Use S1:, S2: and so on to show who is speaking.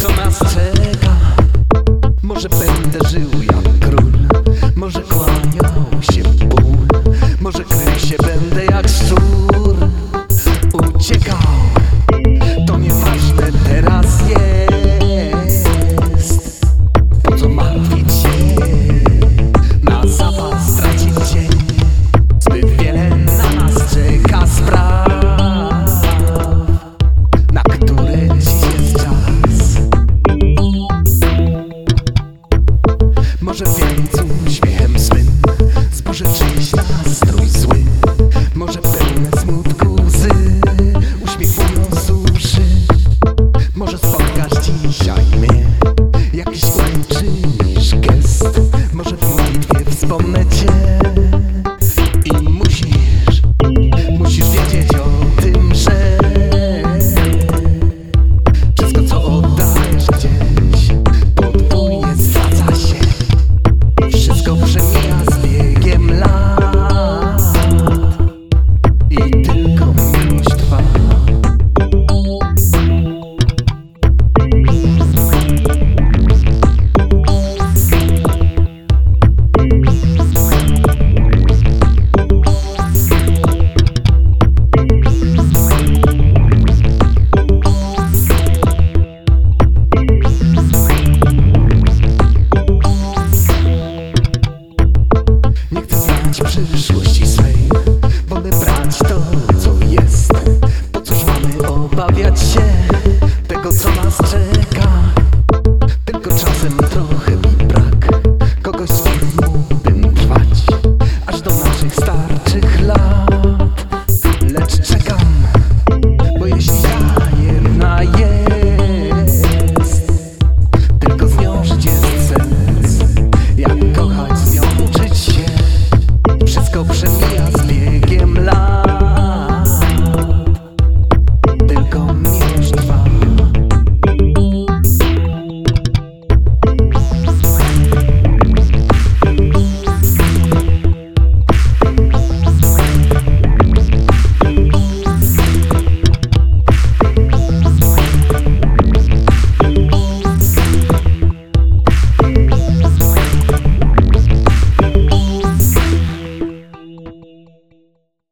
S1: co nas czeka. Może będę żył